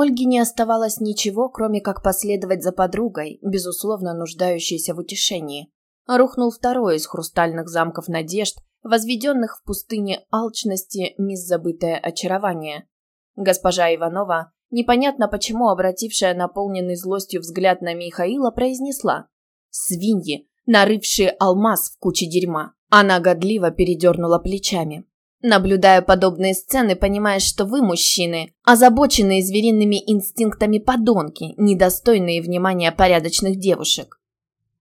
Ольге не оставалось ничего, кроме как последовать за подругой, безусловно нуждающейся в утешении. Рухнул второй из хрустальных замков надежд, возведенных в пустыне алчности мисс забытое очарование. Госпожа Иванова, непонятно почему обратившая наполненный злостью взгляд на Михаила, произнесла «Свиньи, нарывшие алмаз в куче дерьма». Она годливо передернула плечами. Наблюдая подобные сцены, понимаешь, что вы, мужчины, озабоченные звериными инстинктами подонки, недостойные внимания порядочных девушек.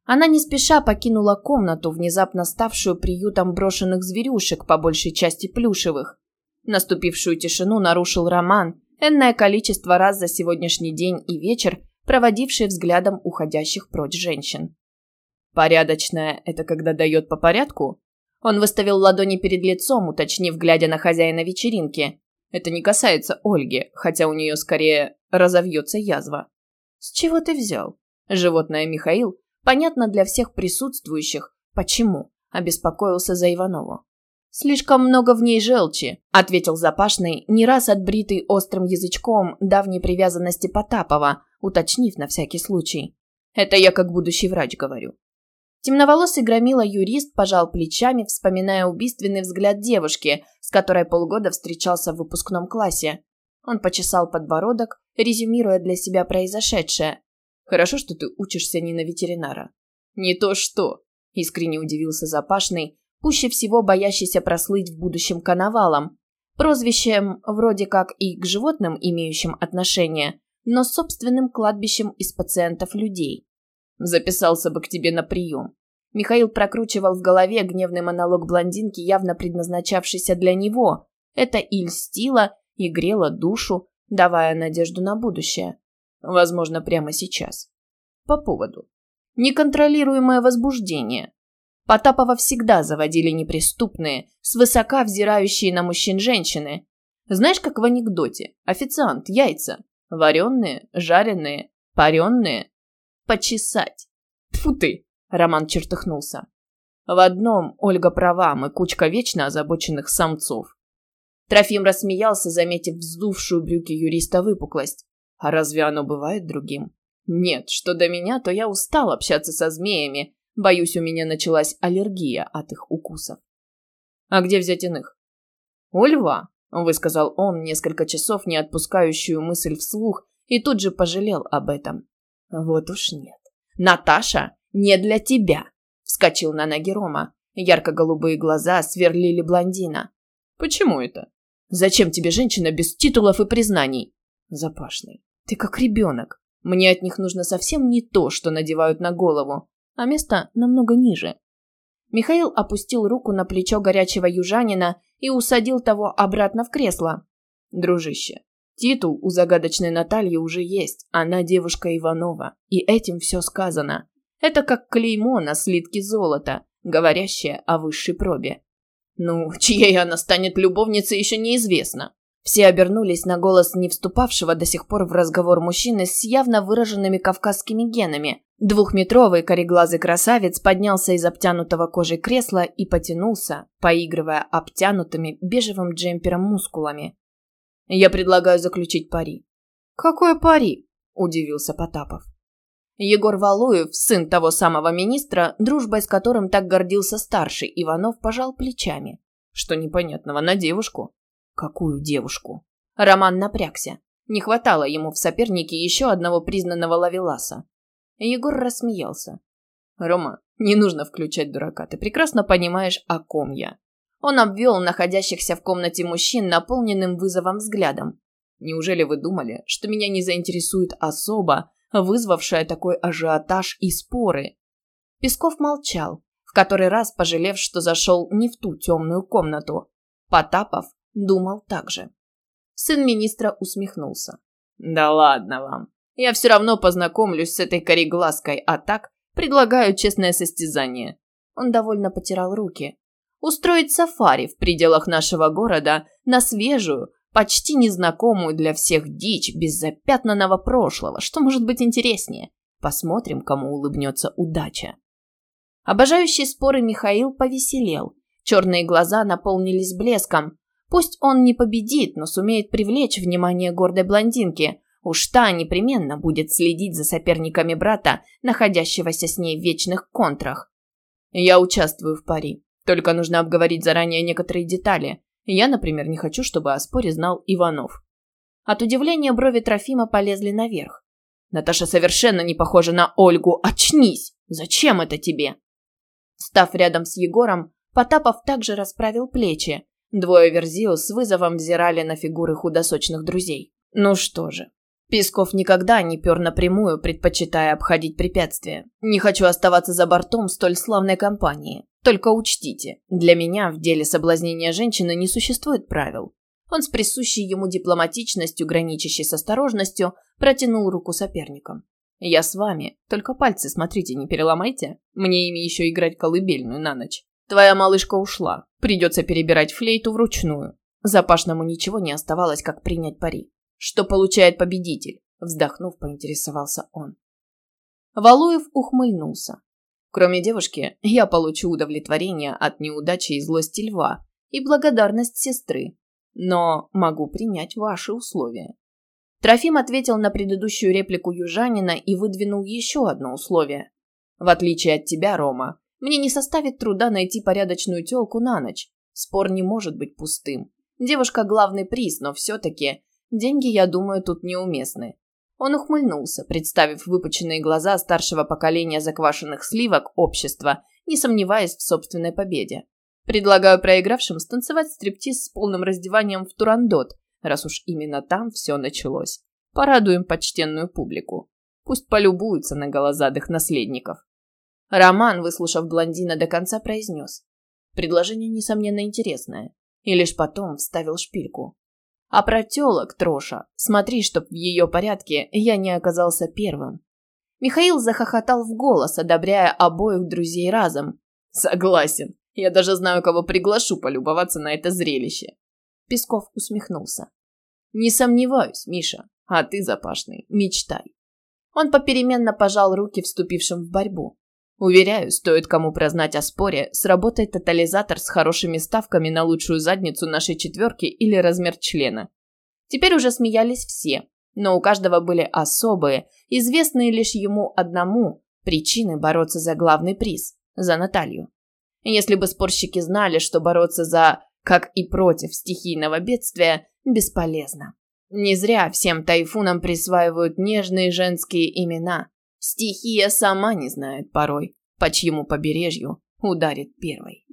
Она не спеша покинула комнату, внезапно ставшую приютом брошенных зверюшек, по большей части плюшевых. Наступившую тишину нарушил Роман, энное количество раз за сегодняшний день и вечер, проводивший взглядом уходящих прочь женщин. «Порядочная – это когда дает по порядку?» Он выставил ладони перед лицом, уточнив, глядя на хозяина вечеринки. «Это не касается Ольги, хотя у нее скорее разовьется язва». «С чего ты взял?» Животное Михаил Понятно для всех присутствующих, почему, обеспокоился за Иванову. «Слишком много в ней желчи», — ответил Запашный, не раз отбритый острым язычком давней привязанности Потапова, уточнив на всякий случай. «Это я как будущий врач говорю». Темноволосый громила юрист пожал плечами, вспоминая убийственный взгляд девушки, с которой полгода встречался в выпускном классе. Он почесал подбородок, резюмируя для себя произошедшее, Хорошо, что ты учишься не на ветеринара. Не то что, искренне удивился Запашный, пуще всего боящийся прослыть в будущем коновалом, прозвищем вроде как и к животным, имеющим отношение, но собственным кладбищем из пациентов людей. Записался бы к тебе на прием. Михаил прокручивал в голове гневный монолог блондинки, явно предназначавшийся для него. Это и льстило, и грело душу, давая надежду на будущее. Возможно, прямо сейчас. По поводу. Неконтролируемое возбуждение. Потапова всегда заводили неприступные, свысока взирающие на мужчин женщины. Знаешь, как в анекдоте? Официант, яйца. Вареные, жареные, паренные. Почесать. Тфу ты, Роман чертыхнулся. В одном Ольга права, мы кучка вечно озабоченных самцов. Трофим рассмеялся, заметив вздувшую брюки юриста выпуклость. А разве оно бывает другим? Нет, что до меня, то я устал общаться со змеями. Боюсь, у меня началась аллергия от их укусов. А где взять иных? У льва, высказал он несколько часов не отпускающую мысль вслух и тут же пожалел об этом. Вот уж нет. Наташа, не для тебя, вскочил на ноги Рома. Ярко-голубые глаза сверлили блондина. Почему это? Зачем тебе женщина без титулов и признаний? Запашный. Ты как ребенок. Мне от них нужно совсем не то, что надевают на голову, а место намного ниже. Михаил опустил руку на плечо горячего южанина и усадил того обратно в кресло. Дружище, титул у загадочной Натальи уже есть. Она девушка Иванова, и этим все сказано. Это как клеймо на слитке золота, говорящее о высшей пробе. Ну, чьей она станет любовницей, еще неизвестно. Все обернулись на голос не вступавшего до сих пор в разговор мужчины с явно выраженными кавказскими генами. Двухметровый кореглазый красавец поднялся из обтянутого кожей кресла и потянулся, поигрывая обтянутыми бежевым джемпером мускулами. «Я предлагаю заключить пари». «Какое пари?» – удивился Потапов. Егор Валуев, сын того самого министра, дружбой с которым так гордился старший Иванов, пожал плечами. Что непонятного на девушку? Какую девушку? Роман напрягся. Не хватало ему в сопернике еще одного признанного лавеласа. Егор рассмеялся. «Рома, не нужно включать дурака, ты прекрасно понимаешь, о ком я». Он обвел находящихся в комнате мужчин наполненным вызовом взглядом. «Неужели вы думали, что меня не заинтересует особа, вызвавшая такой ажиотаж и споры?» Песков молчал, в который раз пожалев, что зашел не в ту темную комнату. Потапов думал так же. Сын министра усмехнулся. «Да ладно вам. Я все равно познакомлюсь с этой кореглазкой, а так предлагаю честное состязание». Он довольно потирал руки. «Устроить сафари в пределах нашего города на свежую, почти незнакомую для всех дичь без запятнанного прошлого. Что может быть интереснее? Посмотрим, кому улыбнется удача». Обожающий споры Михаил повеселел. Черные глаза наполнились блеском. Пусть он не победит, но сумеет привлечь внимание гордой блондинки. Уж та непременно будет следить за соперниками брата, находящегося с ней в вечных контрах. Я участвую в пари. Только нужно обговорить заранее некоторые детали. Я, например, не хочу, чтобы о споре знал Иванов. От удивления брови Трофима полезли наверх. Наташа совершенно не похожа на Ольгу. Очнись! Зачем это тебе? Став рядом с Егором, Потапов также расправил плечи. Двое Верзио с вызовом взирали на фигуры худосочных друзей. Ну что же, Песков никогда не пер напрямую, предпочитая обходить препятствия. Не хочу оставаться за бортом столь славной компании. Только учтите, для меня в деле соблазнения женщины не существует правил. Он с присущей ему дипломатичностью, граничащей с осторожностью, протянул руку соперникам. «Я с вами, только пальцы, смотрите, не переломайте. Мне ими еще играть колыбельную на ночь. Твоя малышка ушла, придется перебирать флейту вручную». Запашному ничего не оставалось, как принять пари. Что получает победитель? Вздохнув, поинтересовался он. Валуев ухмыльнулся. Кроме девушки, я получу удовлетворение от неудачи и злости льва и благодарность сестры. Но могу принять ваши условия. Трофим ответил на предыдущую реплику южанина и выдвинул еще одно условие. В отличие от тебя, Рома, мне не составит труда найти порядочную телку на ночь. Спор не может быть пустым. Девушка – главный приз, но все-таки Деньги, я думаю, тут неуместны. Он ухмыльнулся, представив выпученные глаза старшего поколения заквашенных сливок общества, не сомневаясь в собственной победе. Предлагаю проигравшим станцевать стриптиз с полным раздеванием в Турандот, раз уж именно там все началось. Порадуем почтенную публику. Пусть полюбуются на голозадых наследников. Роман, выслушав блондина до конца, произнес. Предложение, несомненно, интересное. И лишь потом вставил шпильку. А про тёлок, Троша, смотри, чтоб в ее порядке я не оказался первым. Михаил захохотал в голос, одобряя обоих друзей разом. Согласен. Я даже знаю, кого приглашу полюбоваться на это зрелище. Песков усмехнулся. Не сомневаюсь, Миша. А ты, запашный, мечтай. Он попеременно пожал руки вступившим в борьбу. Уверяю, стоит кому прознать о споре, сработает тотализатор с хорошими ставками на лучшую задницу нашей четверки или размер члена. Теперь уже смеялись все, но у каждого были особые, известные лишь ему одному, причины бороться за главный приз – за Наталью. Если бы спорщики знали, что бороться за, как и против стихийного бедствия, бесполезно. Не зря всем тайфунам присваивают нежные женские имена. Стихия сама не знает порой, по чьему побережью ударит первой.